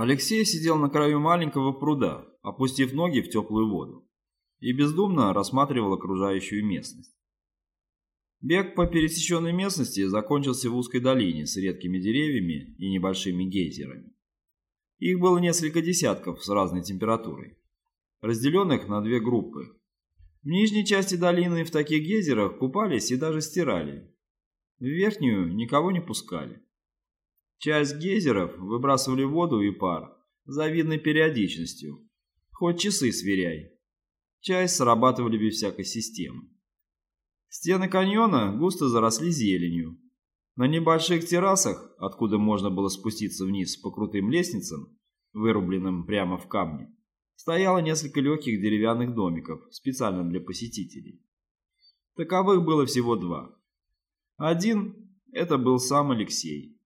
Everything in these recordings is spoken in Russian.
Алексей сидел на краю маленького пруда, опустив ноги в теплую воду, и бездумно рассматривал окружающую местность. Бег по пересеченной местности закончился в узкой долине с редкими деревьями и небольшими гейзерами. Их было несколько десятков с разной температурой, разделенных на две группы. В нижней части долины в таких гейзерах купались и даже стирали. В верхнюю никого не пускали. Часть гейзеров выбрасывали воду и пар с завидной периодичностью, хоть часы сверяй. Часть срабатывали без всякой системы. Стены каньона густо заросли зеленью. На небольших террасах, откуда можно было спуститься вниз по крутым лестницам, вырубленным прямо в камне, стояло несколько легких деревянных домиков, специально для посетителей. Таковых было всего два. Один – это был сам Алексей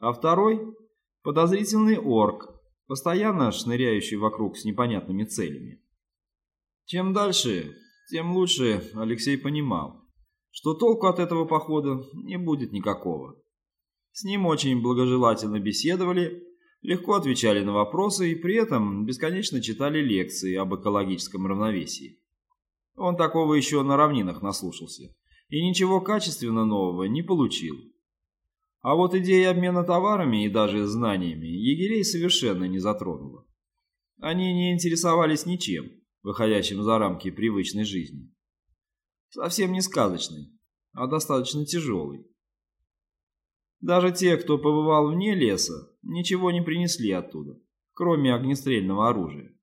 а второй – подозрительный орк, постоянно шныряющий вокруг с непонятными целями. Чем дальше, тем лучше Алексей понимал, что толку от этого похода не будет никакого. С ним очень благожелательно беседовали, легко отвечали на вопросы и при этом бесконечно читали лекции об экологическом равновесии. Он такого еще на равнинах наслушался и ничего качественно нового не получил. А вот идея обмена товарами и даже знаниями егерей совершенно не затронула. Они не интересовались ничем, выходящим за рамки привычной жизни. Совсем не сказочной, а достаточно тяжелой. Даже те, кто побывал вне леса, ничего не принесли оттуда, кроме огнестрельного оружия.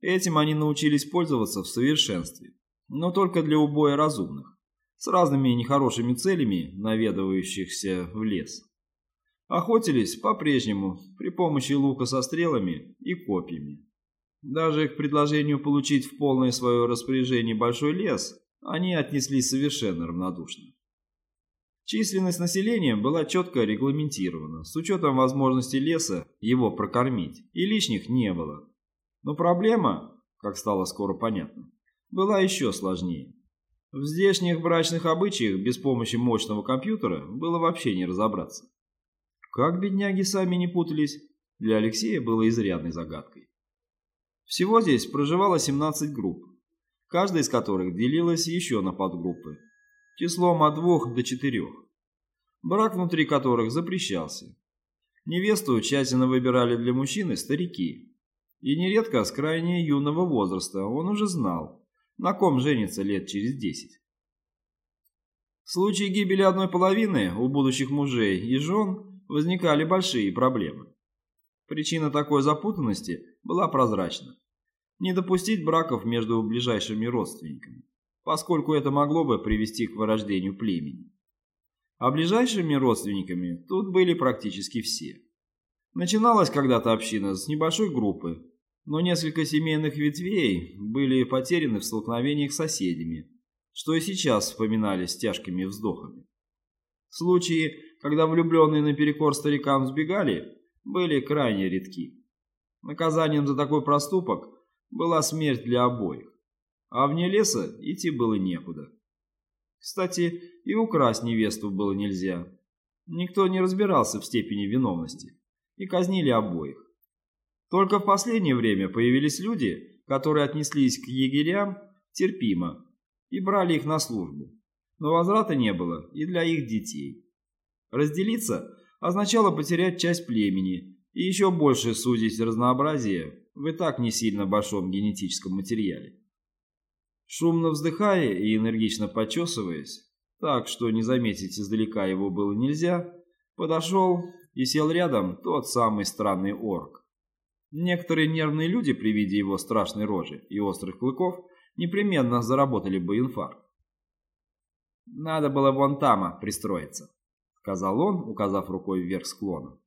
Этим они научились пользоваться в совершенстве, но только для убоя разумных с разными нехорошими целями, наведывающихся в лес. Охотились по-прежнему при помощи лука со стрелами и копьями. Даже к предложению получить в полное свое распоряжение большой лес они отнеслись совершенно равнодушно. Численность населения была четко регламентирована, с учетом возможности леса его прокормить, и лишних не было. Но проблема, как стало скоро понятно, была еще сложнее. В здешних брачных обычаях без помощи мощного компьютера было вообще не разобраться. Как бедняги сами не путались, для Алексея было изрядной загадкой. Всего здесь проживало 17 групп, каждая из которых делилась еще на подгруппы, числом от двух до четырех, брак внутри которых запрещался. Невесту тщательно выбирали для мужчины старики, и нередко с крайне юного возраста он уже знал, на ком женится лет через десять. В случае гибели одной половины у будущих мужей и жен возникали большие проблемы. Причина такой запутанности была прозрачна. Не допустить браков между ближайшими родственниками, поскольку это могло бы привести к вырождению племени. А ближайшими родственниками тут были практически все. Начиналась когда-то община с небольшой группы, но несколько семейных ветвей были потеряны в столкновениях с соседями, что и сейчас вспоминали с тяжкими вздохами. Случаи, когда влюбленные наперекор старикам сбегали, были крайне редки. Наказанием за такой проступок была смерть для обоих, а вне леса идти было некуда. Кстати, и украсть невесту было нельзя. Никто не разбирался в степени виновности, и казнили обоих. Только в последнее время появились люди, которые отнеслись к егерям терпимо и брали их на службу. Но возврата не было и для их детей. Разделиться означало потерять часть племени и еще больше сузить разнообразие в и так не сильно большом генетическом материале. Шумно вздыхая и энергично почесываясь, так что не заметить издалека его было нельзя, подошел и сел рядом тот самый странный орк. Некоторые нервные люди при виде его страшной рожи и острых клыков непременно заработали бы инфаркт. «Надо было вон тама пристроиться», — сказал он, указав рукой вверх склона.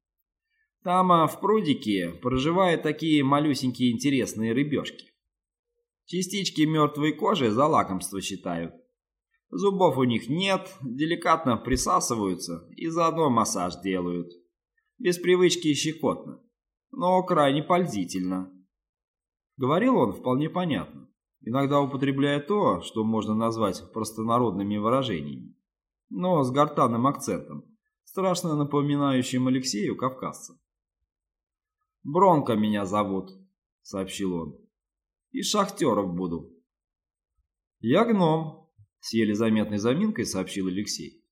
«Тама в прудике проживают такие малюсенькие интересные рыбешки. Частички мертвой кожи за лакомство считают. Зубов у них нет, деликатно присасываются и заодно массаж делают. Без привычки щекотно но крайне пользительно. Говорил он вполне понятно, иногда употребляя то, что можно назвать простонародными выражениями, но с гортанным акцентом, страшно напоминающим Алексею кавказца. Бронко меня зовут», — сообщил он. «И шахтеров буду». «Я гном», — с еле заметной заминкой сообщил Алексей.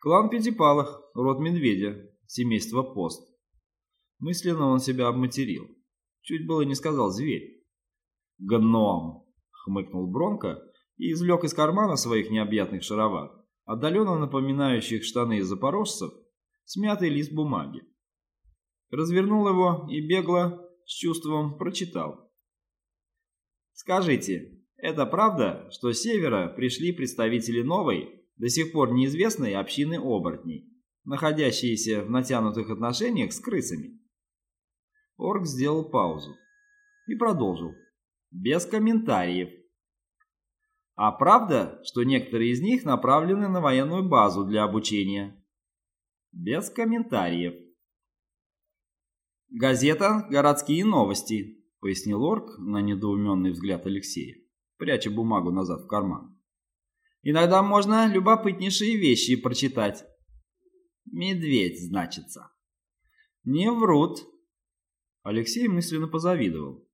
«Клан Пятипалых, род Медведя, семейство Пост». Мысленно он себя обматерил. Чуть было не сказал зверь. «Гном!» — хмыкнул Бронко и извлек из кармана своих необъятных шаровар, отдаленно напоминающих штаны запорожцев, смятый лист бумаги. Развернул его и бегло, с чувством, прочитал. «Скажите, это правда, что с севера пришли представители новой, до сих пор неизвестной общины оборотней, находящиеся в натянутых отношениях с крысами?» Орк сделал паузу и продолжил. Без комментариев. А правда, что некоторые из них направлены на военную базу для обучения? Без комментариев. Газета «Городские новости», пояснил Орк на недоуменный взгляд Алексея, пряча бумагу назад в карман. Иногда можно любопытнейшие вещи прочитать. Медведь, значится. Не врут, Алексей мысленно позавидовал.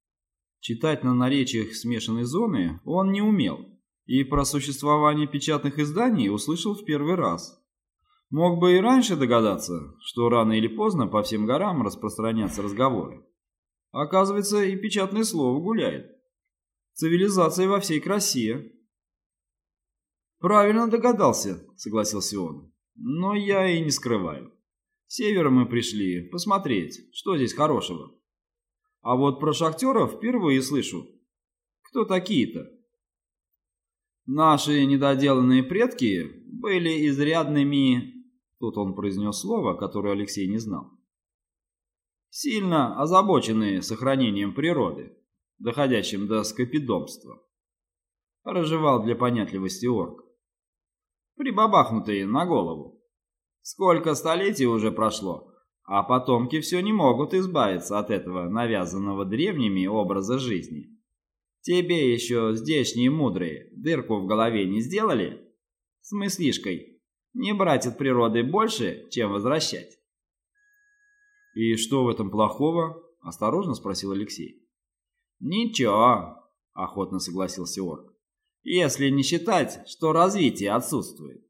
Читать на наречиях смешанной зоны он не умел, и про существование печатных изданий услышал в первый раз. Мог бы и раньше догадаться, что рано или поздно по всем горам распространятся разговоры. Оказывается, и печатное слово гуляет. Цивилизация во всей красе. «Правильно догадался», — согласился он. «Но я и не скрываю. С севера мы пришли посмотреть, что здесь хорошего. А вот про шахтеров впервые слышу. Кто такие-то? Наши недоделанные предки были изрядными... Тут он произнес слово, которое Алексей не знал. Сильно озабоченные сохранением природы, доходящим до скопидомства. Разжевал для понятливости орк. Прибабахнутые на голову. Сколько столетий уже прошло, а потомки все не могут избавиться от этого навязанного древними образа жизни. Тебе еще здешние мудрые дырку в голове не сделали? С мыслишкой. Не брать от природы больше, чем возвращать. «И что в этом плохого?» – осторожно спросил Алексей. «Ничего», – охотно согласился Орк. «Если не считать, что развитие отсутствует.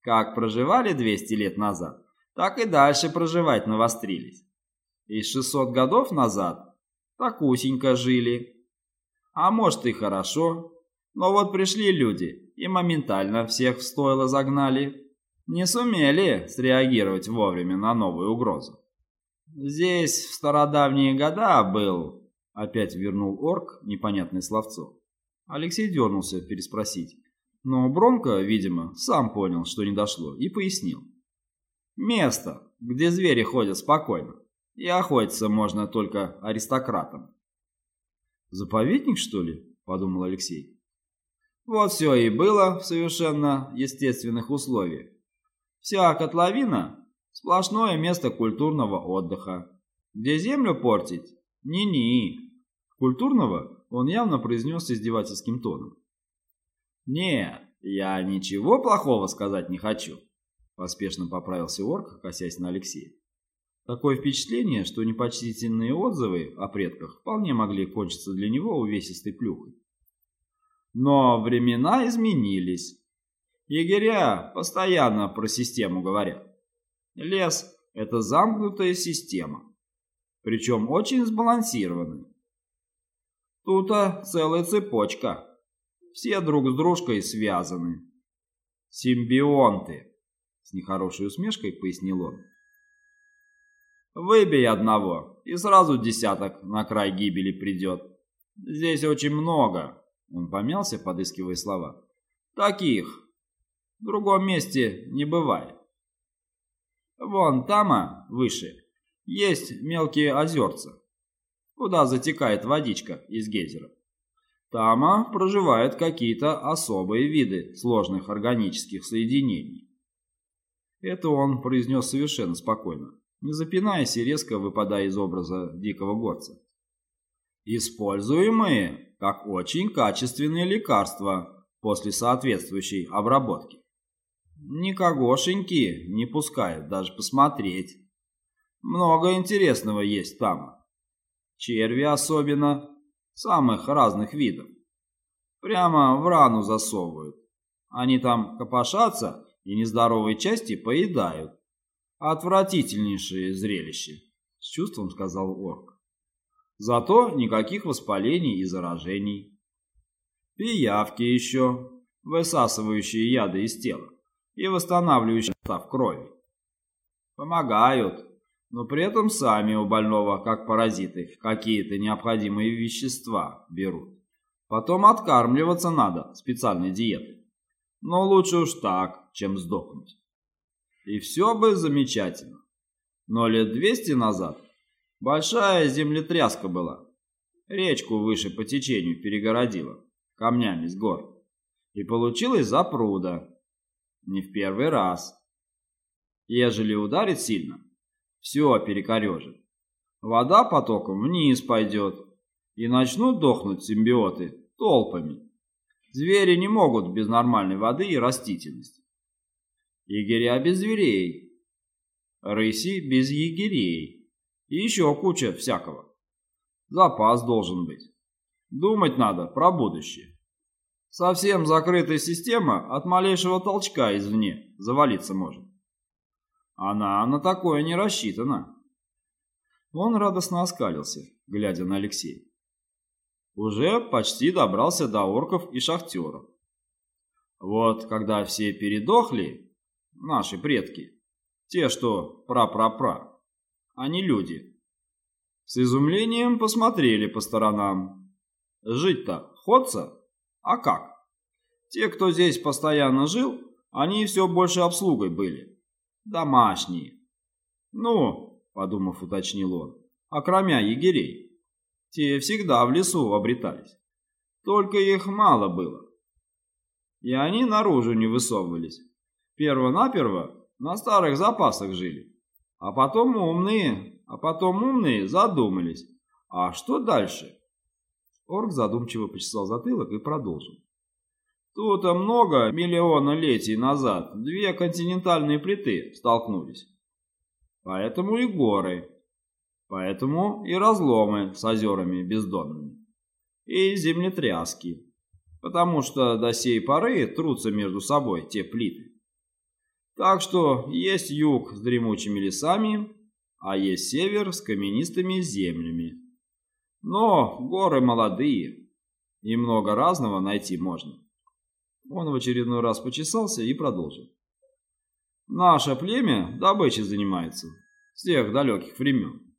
Как проживали 200 лет назад, так и дальше проживать навострились. И 600 годов назад так усенько жили. А может и хорошо, но вот пришли люди и моментально всех в стойло загнали. Не сумели среагировать вовремя на новую угрозу. Здесь в стародавние года был, опять вернул орк непонятное словцо. Алексей дернулся переспросить, но Бронко, видимо, сам понял, что не дошло, и пояснил. Место, где звери ходят спокойно, и охотиться можно только аристократам. «Заповедник, что ли?» – подумал Алексей. Вот все и было в совершенно естественных условиях. Вся котловина – сплошное место культурного отдыха. Где землю портить? Ни-ни. Культурного он явно произнес издевательским тоном. «Нет, я ничего плохого сказать не хочу. Поспешно поправился орк, косясь на Алексея. Такое впечатление, что непочтительные отзывы о предках вполне могли кончиться для него увесистой плюхой. Но времена изменились. Егеря постоянно про систему говорят. Лес – это замкнутая система, причем очень сбалансированная. Тут-то целая цепочка. Все друг с дружкой связаны. Симбионты. С нехорошей усмешкой пояснил он. Выбей одного, и сразу десяток на край гибели придет. Здесь очень много. Он помялся, подыскивая слова. Таких. В другом месте не бывает. Вон тама, выше, есть мелкие озерца, куда затекает водичка из гейзера. Тама проживают какие-то особые виды сложных органических соединений. Это он произнес совершенно спокойно, не запинаясь и резко выпадая из образа дикого горца. Используемые как очень качественные лекарства после соответствующей обработки. Никогошеньки не пускают даже посмотреть. Много интересного есть там. черви особенно, самых разных видов. Прямо в рану засовывают. Они там копошатся и нездоровые части поедают. Отвратительнейшее зрелище, с чувством сказал орк. Зато никаких воспалений и заражений. Пиявки еще, высасывающие яды из тела и восстанавливающие состав крови. Помогают, но при этом сами у больного, как паразиты, какие-то необходимые вещества берут. Потом откармливаться надо специальной диетой. Но лучше уж так, чем сдохнуть. И все бы замечательно. Но лет двести назад большая землетряска была. Речку выше по течению перегородила камнями с гор. И получилось запруда. Не в первый раз. Ежели ударит сильно, все перекорежит. Вода потоком вниз пойдет, и начнут дохнуть симбиоты толпами. Звери не могут без нормальной воды и растительности. Егеря без зверей, рыси без егерей и еще куча всякого. Запас должен быть. Думать надо про будущее. Совсем закрытая система от малейшего толчка извне завалиться может. Она на такое не рассчитана. Он радостно оскалился, глядя на Алексея. Уже почти добрался до орков и шахтеров. Вот когда все передохли, наши предки, те, что пра-пра-пра, они люди, с изумлением посмотрели по сторонам. Жить-то ходца? А как? Те, кто здесь постоянно жил, они все больше обслугой были. Домашние. Ну, подумав, уточнил он, окромя егерей. Те всегда в лесу обретались. Только их мало было. И они наружу не высовывались. Перво-наперво на старых запасах жили. А потом умные, а потом умные задумались. А что дальше? Орк задумчиво почесал затылок и продолжил. Тут много миллиона летий назад две континентальные плиты столкнулись. Поэтому и горы. Поэтому и разломы с озерами бездонными. И землетряски. Потому что до сей поры трутся между собой те плиты. Так что есть юг с дремучими лесами, а есть север с каменистыми землями. Но горы молодые, и много разного найти можно. Он в очередной раз почесался и продолжил. Наше племя добычей занимается с тех далеких времен.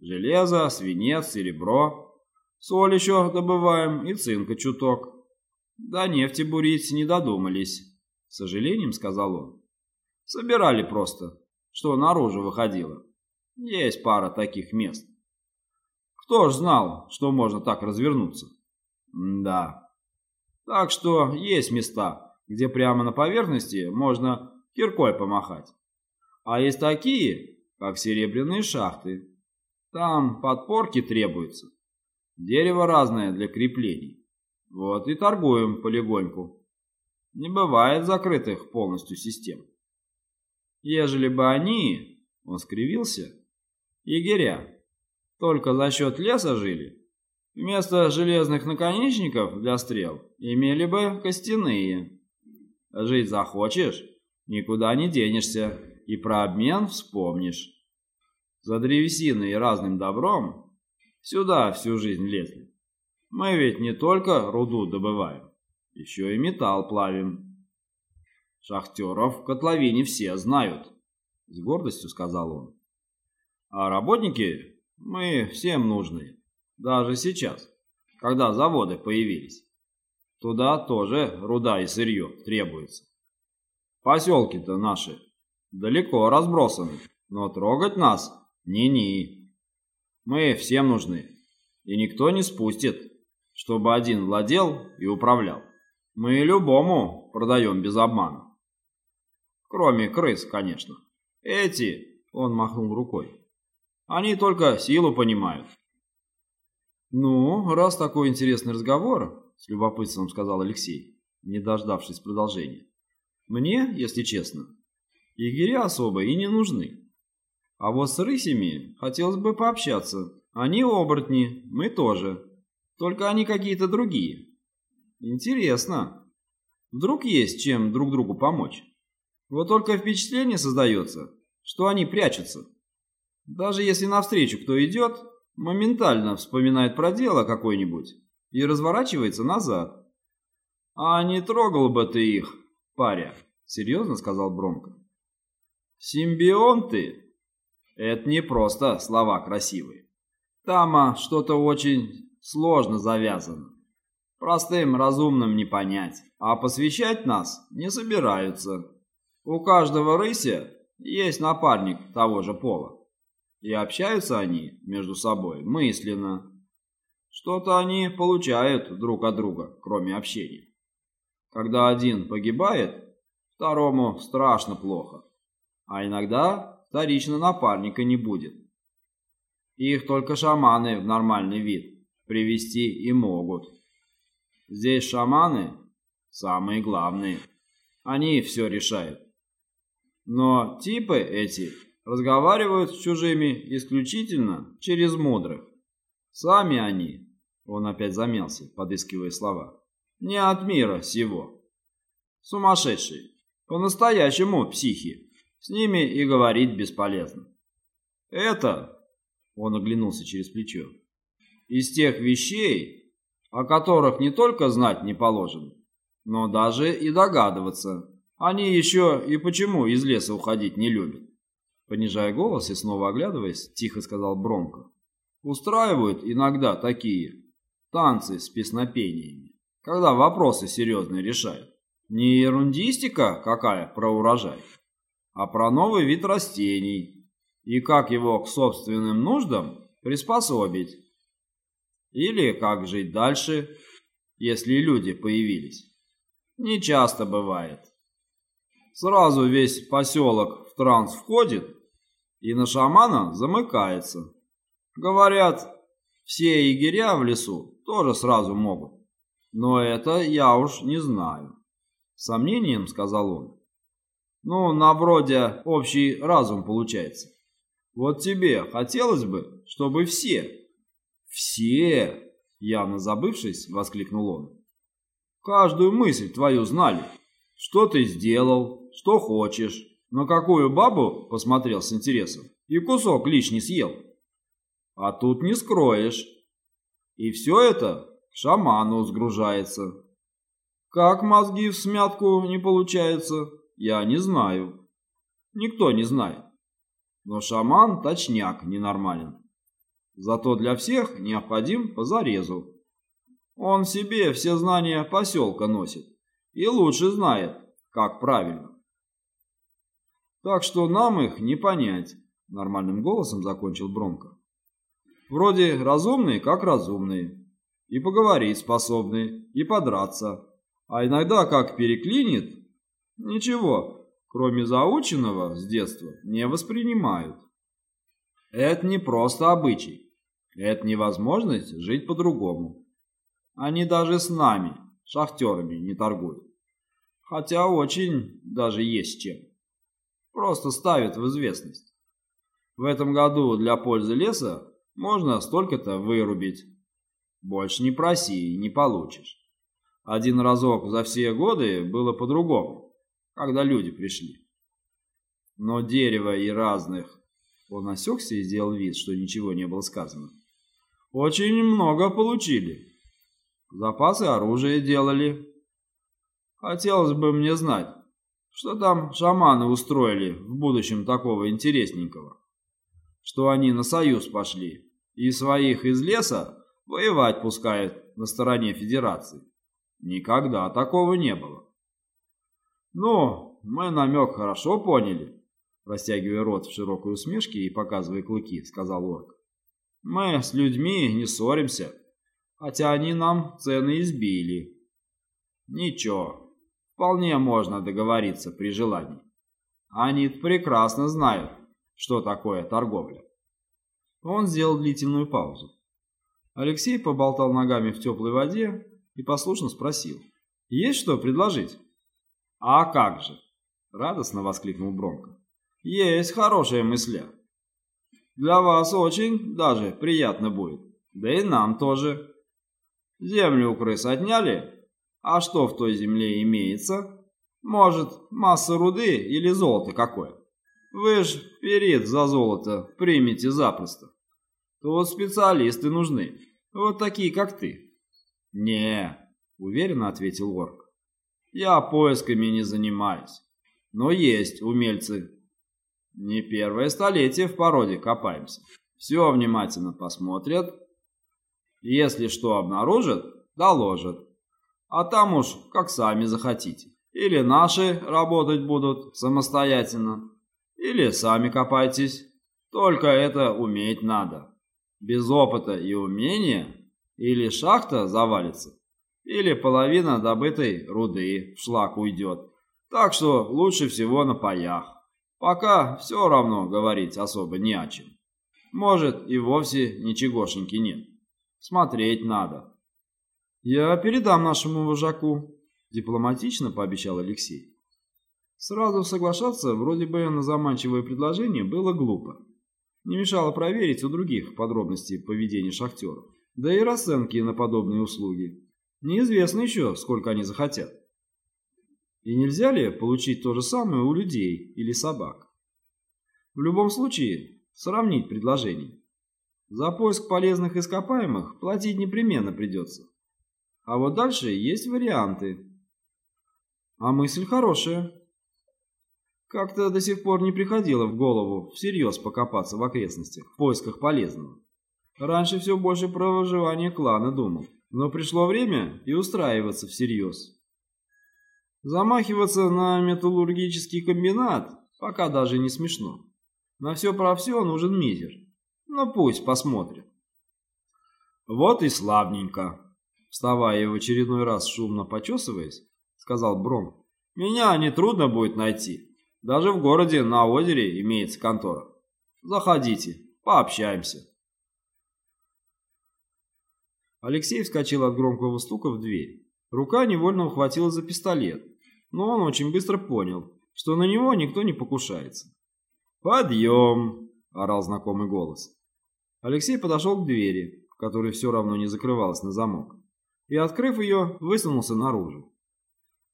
Железо, свинец, серебро. Соль еще добываем и цинка чуток. До нефти бурить не додумались, с сожалением сказал он. Собирали просто, что наружу выходило. Есть пара таких мест. Кто ж знал, что можно так развернуться? М да. Так что есть места, где прямо на поверхности можно киркой помахать. А есть такие, как серебряные шахты. Там подпорки требуются. Дерево разное для креплений. Вот и торгуем полегоньку. Не бывает закрытых полностью систем. Ежели бы они, он скривился, егеря, только за счет леса жили, Вместо железных наконечников для стрел имели бы костяные. Жить захочешь, никуда не денешься и про обмен вспомнишь. За древесиной и разным добром сюда всю жизнь лезли. Мы ведь не только руду добываем, еще и металл плавим. Шахтеров в котловине все знают, с гордостью сказал он. А работники мы всем нужны. Даже сейчас, когда заводы появились. Туда тоже руда и сырье требуется. Поселки-то наши далеко разбросаны, но трогать нас ни-ни. Мы всем нужны, и никто не спустит, чтобы один владел и управлял. Мы любому продаем без обмана. Кроме крыс, конечно. Эти, он махнул рукой, они только силу понимают. «Ну, раз такой интересный разговор», — с любопытством сказал Алексей, не дождавшись продолжения. «Мне, если честно, егеря особо и не нужны. А вот с рысями хотелось бы пообщаться Они оборотни, мы тоже. Только они какие-то другие. Интересно. Вдруг есть чем друг другу помочь? Вот только впечатление создается, что они прячутся. Даже если навстречу кто идет, моментально вспоминает про дело какое-нибудь и разворачивается назад. «А не трогал бы ты их, паря», — серьезно сказал Бромко. «Симбионты — это не просто слова красивые. Там а, что-то очень сложно завязано. Простым разумным не понять, а посвящать нас не собираются. У каждого рыся есть напарник того же пола. И общаются они между собой мысленно. Что-то они получают друг от друга, кроме общения. Когда один погибает, второму страшно плохо. А иногда вторично напарника не будет. Их только шаманы в нормальный вид привести и могут. Здесь шаманы самые главные. Они все решают. Но типы эти разговаривают с чужими исключительно через мудрых. Сами они, он опять замялся, подыскивая слова, не от мира сего. Сумасшедшие, по-настоящему психи, с ними и говорить бесполезно. Это, он оглянулся через плечо, из тех вещей, о которых не только знать не положено, но даже и догадываться. Они еще и почему из леса уходить не любят. Понижая голос и снова оглядываясь, тихо сказал Бромко. Устраивают иногда такие танцы с песнопениями, когда вопросы серьезные решают. Не ерундистика какая про урожай, а про новый вид растений и как его к собственным нуждам приспособить. Или как жить дальше, если люди появились. Не часто бывает. Сразу весь поселок в транс входит и на шамана замыкается. Говорят, все егеря в лесу тоже сразу могут. Но это я уж не знаю. Сомнением сказал он. Ну, на вроде общий разум получается. Вот тебе хотелось бы, чтобы все, все, явно забывшись, воскликнул он. Каждую мысль твою знали. Что ты сделал, что хочешь, на какую бабу посмотрел с интересом и кусок лишний съел. А тут не скроешь. И все это к шаману сгружается. Как мозги в смятку не получается, я не знаю. Никто не знает. Но шаман точняк ненормален. Зато для всех необходим по зарезу. Он себе все знания поселка носит и лучше знает, как правильно. Так что нам их не понять, нормальным голосом закончил Бромко. Вроде разумные, как разумные. И поговорить способны, и подраться. А иногда как переклинит, ничего, кроме заученного с детства, не воспринимают. Это не просто обычай. Это невозможность жить по-другому. Они даже с нами, шахтерами, не торгуют. Хотя очень даже есть чем. Просто ставят в известность. В этом году для пользы леса можно столько-то вырубить. Больше не проси, не получишь. Один разок за все годы было по-другому, когда люди пришли. Но дерево и разных... Он осекся и сделал вид, что ничего не было сказано. Очень много получили. Запасы оружия делали. Хотелось бы мне знать, что там шаманы устроили в будущем такого интересненького? Что они на союз пошли и своих из леса воевать пускают на стороне Федерации? Никогда такого не было. Ну, мы намек хорошо поняли, растягивая рот в широкой усмешке и показывая клыки, сказал орк. Мы с людьми не ссоримся, хотя они нам цены избили. Ничего, Вполне можно договориться при желании. Они прекрасно знают, что такое торговля. Он сделал длительную паузу. Алексей поболтал ногами в теплой воде и послушно спросил. «Есть что предложить?» «А как же!» — радостно воскликнул Бронко. «Есть хорошая мысля. Для вас очень даже приятно будет. Да и нам тоже. Землю у крыс отняли? А что в той земле имеется? Может, масса руды или золото какое? Вы ж перед за золото примете запросто. Тут специалисты нужны, вот такие, как ты. Не, уверенно ответил Орк. Я поисками не занимаюсь, но есть умельцы. Не первое столетие в породе копаемся. Все внимательно посмотрят. Если что обнаружат, доложат. А там уж как сами захотите. Или наши работать будут самостоятельно, или сами копайтесь. Только это уметь надо. Без опыта и умения или шахта завалится, или половина добытой руды в шлак уйдет. Так что лучше всего на паях. Пока все равно говорить особо не о чем. Может и вовсе ничегошеньки нет. Смотреть надо. Я передам нашему вожаку, дипломатично пообещал Алексей. Сразу соглашаться вроде бы на заманчивое предложение было глупо. Не мешало проверить у других подробности поведения шахтеров, да и расценки на подобные услуги. Неизвестно еще, сколько они захотят. И нельзя ли получить то же самое у людей или собак? В любом случае, сравнить предложение. За поиск полезных ископаемых платить непременно придется. А вот дальше есть варианты. А мысль хорошая. Как-то до сих пор не приходило в голову всерьез покопаться в окрестностях в поисках полезного. Раньше все больше про выживание клана думал, но пришло время и устраиваться всерьез. Замахиваться на металлургический комбинат пока даже не смешно. На все про все нужен мизер. Но пусть посмотрит. Вот и славненько. Вставая в очередной раз шумно почесываясь, сказал Бром. Меня нетрудно будет найти. Даже в городе на озере имеется контора. Заходите, пообщаемся. Алексей вскочил от громкого стука в дверь. Рука невольно ухватила за пистолет, но он очень быстро понял, что на него никто не покушается. «Подъем!» – орал знакомый голос. Алексей подошел к двери, которая все равно не закрывалась на замок, и, открыв ее, высунулся наружу.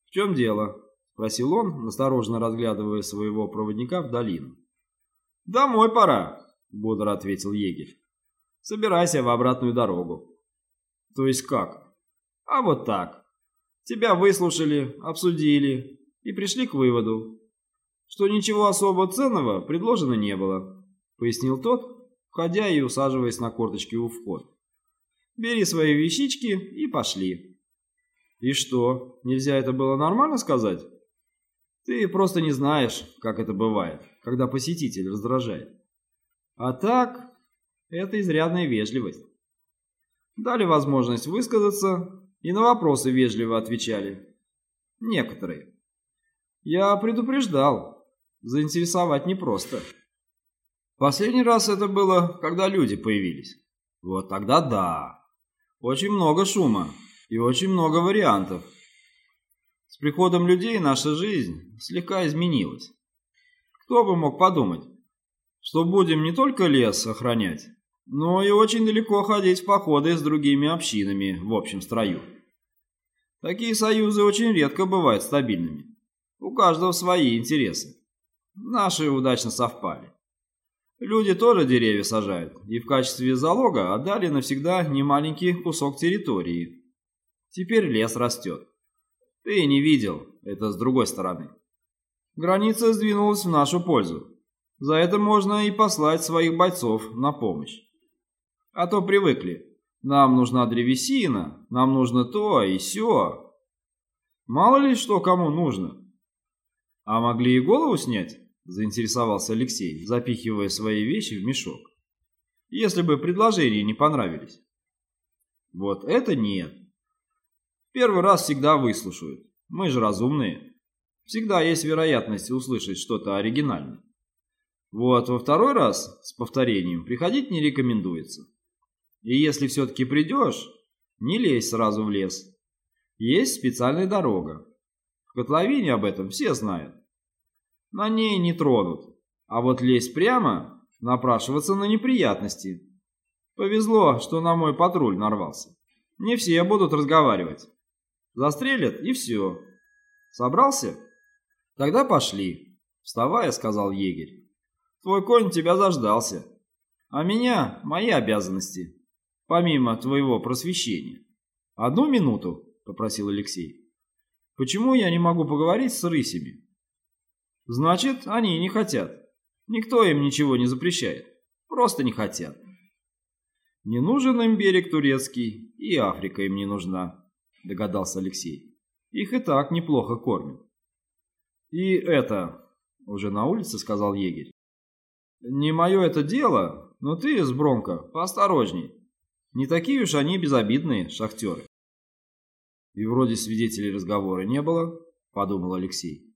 «В чем дело?» — спросил он, осторожно разглядывая своего проводника в долину. «Домой пора», — бодро ответил егерь. «Собирайся в обратную дорогу». «То есть как?» «А вот так. Тебя выслушали, обсудили и пришли к выводу, что ничего особо ценного предложено не было», — пояснил тот, входя и усаживаясь на корточки у входа. «Бери свои вещички и пошли». «И что, нельзя это было нормально сказать?» Ты просто не знаешь, как это бывает, когда посетитель раздражает. А так, это изрядная вежливость. Дали возможность высказаться и на вопросы вежливо отвечали. Некоторые. Я предупреждал, заинтересовать непросто. Последний раз это было, когда люди появились. Вот тогда да. Очень много шума и очень много вариантов. С приходом людей наша жизнь слегка изменилась. Кто бы мог подумать, что будем не только лес охранять, но и очень далеко ходить в походы с другими общинами в общем строю. Такие союзы очень редко бывают стабильными. У каждого свои интересы. Наши удачно совпали. Люди тоже деревья сажают, и в качестве залога отдали навсегда немаленький кусок территории. Теперь лес растет. Ты не видел, это с другой стороны. Граница сдвинулась в нашу пользу. За это можно и послать своих бойцов на помощь. А то привыкли. Нам нужна древесина, нам нужно то и сё. Мало ли что кому нужно. А могли и голову снять? Заинтересовался Алексей, запихивая свои вещи в мешок. Если бы предложения не понравились. Вот это нет. Первый раз всегда выслушают. Мы же разумные. Всегда есть вероятность услышать что-то оригинальное. Вот во второй раз с повторением приходить не рекомендуется. И если все-таки придешь, не лезь сразу в лес. Есть специальная дорога. В котловине об этом все знают. На ней не тронут. А вот лезть прямо напрашиваться на неприятности. Повезло, что на мой патруль нарвался. Не все будут разговаривать. Застрелят и все. Собрался? Тогда пошли. Вставая, сказал егерь. Твой конь тебя заждался. А меня мои обязанности, помимо твоего просвещения. Одну минуту, попросил Алексей. Почему я не могу поговорить с рысями? Значит, они не хотят. Никто им ничего не запрещает. Просто не хотят. Не нужен им берег турецкий, и Африка им не нужна, догадался Алексей. Их и так неплохо кормят. И это, уже на улице сказал егерь. Не мое это дело, но ты, Сбронко, поосторожней. Не такие уж они безобидные, шахтеры. И вроде свидетелей разговора не было, подумал Алексей.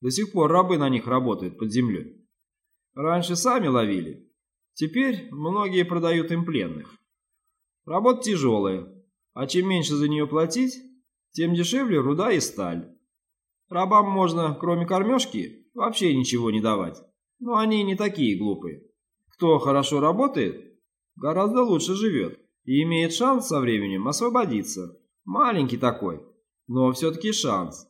До сих пор рабы на них работают под землей. Раньше сами ловили. Теперь многие продают им пленных. Работа тяжелая, а чем меньше за нее платить, тем дешевле руда и сталь. Рабам можно, кроме кормежки, вообще ничего не давать. Но они не такие глупые. Кто хорошо работает, гораздо лучше живет и имеет шанс со временем освободиться. Маленький такой, но все-таки шанс.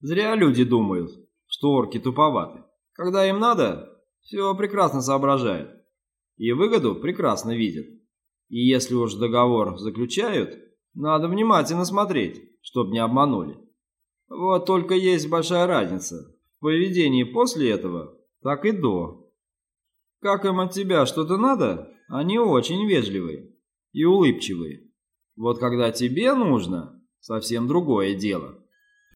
Зря люди думают, что орки туповаты. Когда им надо, все прекрасно соображают. И выгоду прекрасно видят. И если уж договор заключают, надо внимательно смотреть, чтобы не обманули. Вот только есть большая разница в поведении после этого, так и до. Как им от тебя что-то надо, они очень вежливые и улыбчивые. Вот когда тебе нужно, совсем другое дело.